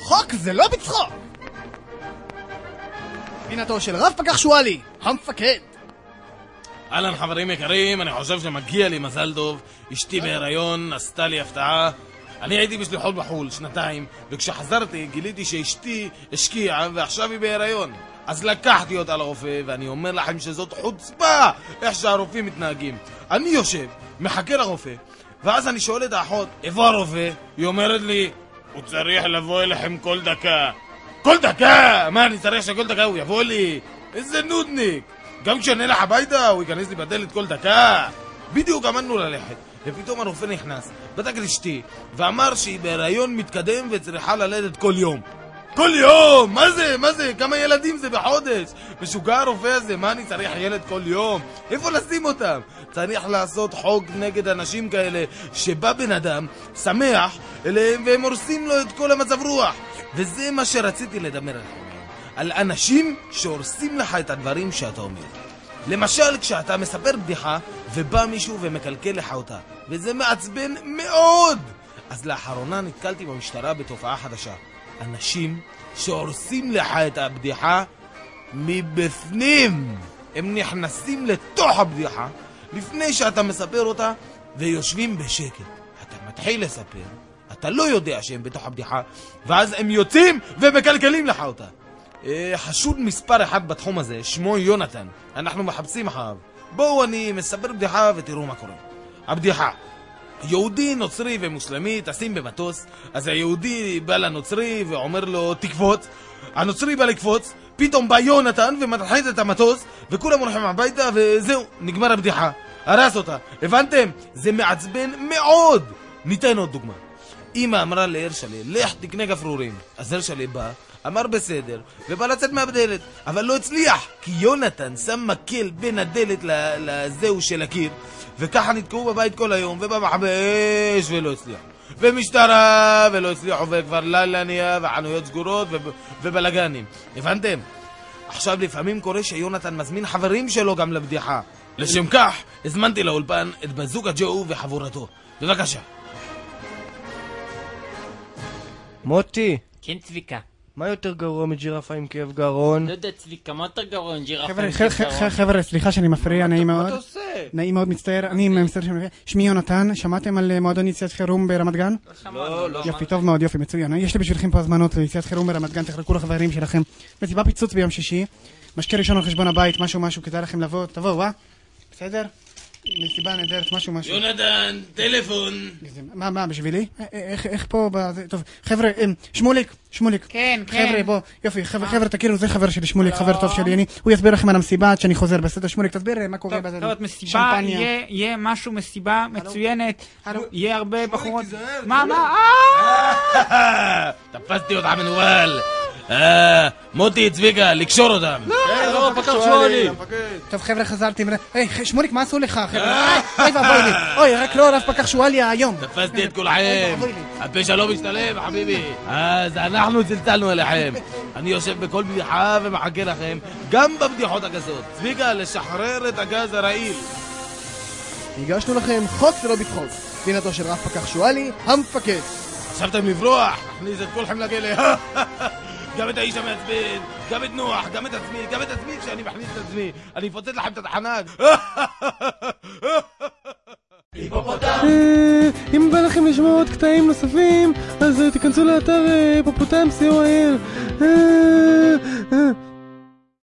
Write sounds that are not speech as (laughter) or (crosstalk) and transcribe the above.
חוק זה לא בצחוק! פינתו של רב פקח שואלי, המפקד. אהלן חברים יקרים, אני חושב שמגיע לי מזל טוב. אשתי בהיריון, עשתה לי הפתעה. אני הייתי בשליחות בחו"ל שנתיים, וכשחזרתי גיליתי שאשתי השקיעה ועכשיו היא בהיריון. אז לקחתי אותה לרופא, ואני אומר לכם שזאת חוצפה איך שהרופאים מתנהגים. אני יושב, מחכה לרופא, ואז אני שואל את האחות, איפה הרופא? היא אומרת לי, הוא צריך לבוא אליכם כל דקה. כל דקה! מה, אני צריך שכל דקה הוא יבוא לי? איזה נודניק! גם כשאני אלך הביתה, הוא ייכנס לי בדלת כל דקה. בדיוק עמדנו ללכת, ופתאום הרופא נכנס, בדק את אשתי, ואמר שהיא בהיריון מתקדם וצריכה ללדת כל יום. כל יום! מה זה? מה זה? כמה ילדים זה בחודש? משוגע הרופא הזה, מה אני צריך ילד כל יום? איפה לשים אותם? צריך לעשות חוק נגד אנשים כאלה, שבא בן אדם, שמח, אליהם, והם הורסים לו את כל המצב רוח. וזה מה שרציתי לדבר עליכם. על אנשים שהורסים לך את הדברים שאתה אומר. למשל, כשאתה מספר בדיחה, ובא מישהו ומקלקל לך אותה, וזה מעצבן מאוד! אז לאחרונה נתקלתי במשטרה בתופעה חדשה. אנשים שהורסים לך את הבדיחה מבפנים. הם נכנסים לתוך הבדיחה לפני שאתה מספר אותה, ויושבים בשקט. אתה מתחיל לספר, אתה לא יודע שהם בתוך הבדיחה, ואז הם יוצאים ומקלקלים לך אותה. אה, חשוד מספר אחד בתחום הזה, שמו יונתן. אנחנו מחפשים אחריו. בואו אני מספר בדיחה ותראו מה קורה. הבדיחה יהודי, נוצרי ומוסלמי טסים במטוס, אז היהודי בא לנוצרי ואומר לו תקפוץ, הנוצרי בא לקפוץ, פתאום בא יונתן ומתחיל את המטוס, וכולם הולכים הביתה וזהו, נגמר הבדיחה. הרס אותה. הבנתם? זה מעצבן מאוד! ניתן עוד דוגמה. אמא אמרה להרשלה, לך תקנה גפרורים. אז הרשלה בא, אמר בסדר, ובא לצאת מהדלת, אבל לא הצליח, כי יונתן שם מקל בין הדלת לזהו של הקיר, וככה נתקעו בבית כל היום, ובמחבש, ולא הצליח. ומשטרה, ולא הצליחו, וכבר לילה נהיה, וחנויות סגורות, ובלאגנים. הבנתם? עכשיו לפעמים קורה שיונתן מזמין חברים שלו גם לבדיחה. לשם כך, הזמנתי לאולפן את בזוקה ג'ו וחבורתו. בבקשה. מוטי, כן, צביקה. מה יותר גרוע מג'ירפה עם כאב גרון? לא יודע, צביקה, מה יותר גרוע מג'ירפה עם כיכרון? ח- חבר'ה, סליחה שאני מפריע, נעים מה מאוד. אתה עושה? נעים מאוד, מצטער, אני מצטער שאני מפריע. שמי יונתן, שמעתם על אה, מועדון יציאת חירום ברמת גן? לא, לא. יופי, טוב מאוד, יופי, מצוין. יש לי בשבילכם פה הזמנות ליציאת חירום ברמת גן, תחלקו לחברים שלכם. מסיבה פיצוץ ביום שישי, משקה ראשון על חשבון הבית, משהו משהו, כדאי לכם לבוא, תבואו, אה? בסדר? מסיבה נהדרת, משהו משהו. יונתן, טלפון. מה, מה, בשבילי? אה, אה, איך, איך פה, טוב, חבר'ה, אה, שמוליק, שמוליק. כן, כן. חבר'ה, בוא, יופי, חבר'ה, חבר'ה, תכירו, זה חבר שלי, שמוליק, חבר טוב שלי, אני, הוא יסביר לכם על המסיבה עד שאני חוזר, בסדר, שמוליק, תסביר מה קורה טוב, בזה. טוב, מסיבה. יהיה- יהיה משהו, מסיבה מצוינת, הלו. יהיה הרבה בחורות. תיזהר, מה, מה! (laughs) תפסתי אותך מנוול. אה, מוטי, צביקה, לקשור אותם. לא, פקח שואלי. טוב, חבר'ה, חזרתי, היי, שמוליק, מה עשו לך, חבר'ה? אוי ואבוי לי, אוי, רק לא רב פקח שואליה היום. תפסתי את כולכם. הפשע לא משתלם, חביבי. אז אנחנו צלצלנו אליכם. אני יושב בכל בדיחה ומחכה לכם, גם בבדיחות הגסות. צביקה, לשחרר את הגז הרעיל. הגשנו לכם חוק זה לא בצחוק. פינתו של רב פקח שואלי, המפקד. חשבתם לברוח? נכניס את כולכם לכלא. (laughs) גם את האיש המעצבן, גם את נוח, גם את עצמי, גם את עצמי כשאני מכניס את עצמי. אני אפוצץ לכם את התחנן. אה, אם בא לכם לשמוע עוד קטעים נוספים, אז אה, תיכנסו לאתר היפופוטם co.il. אה,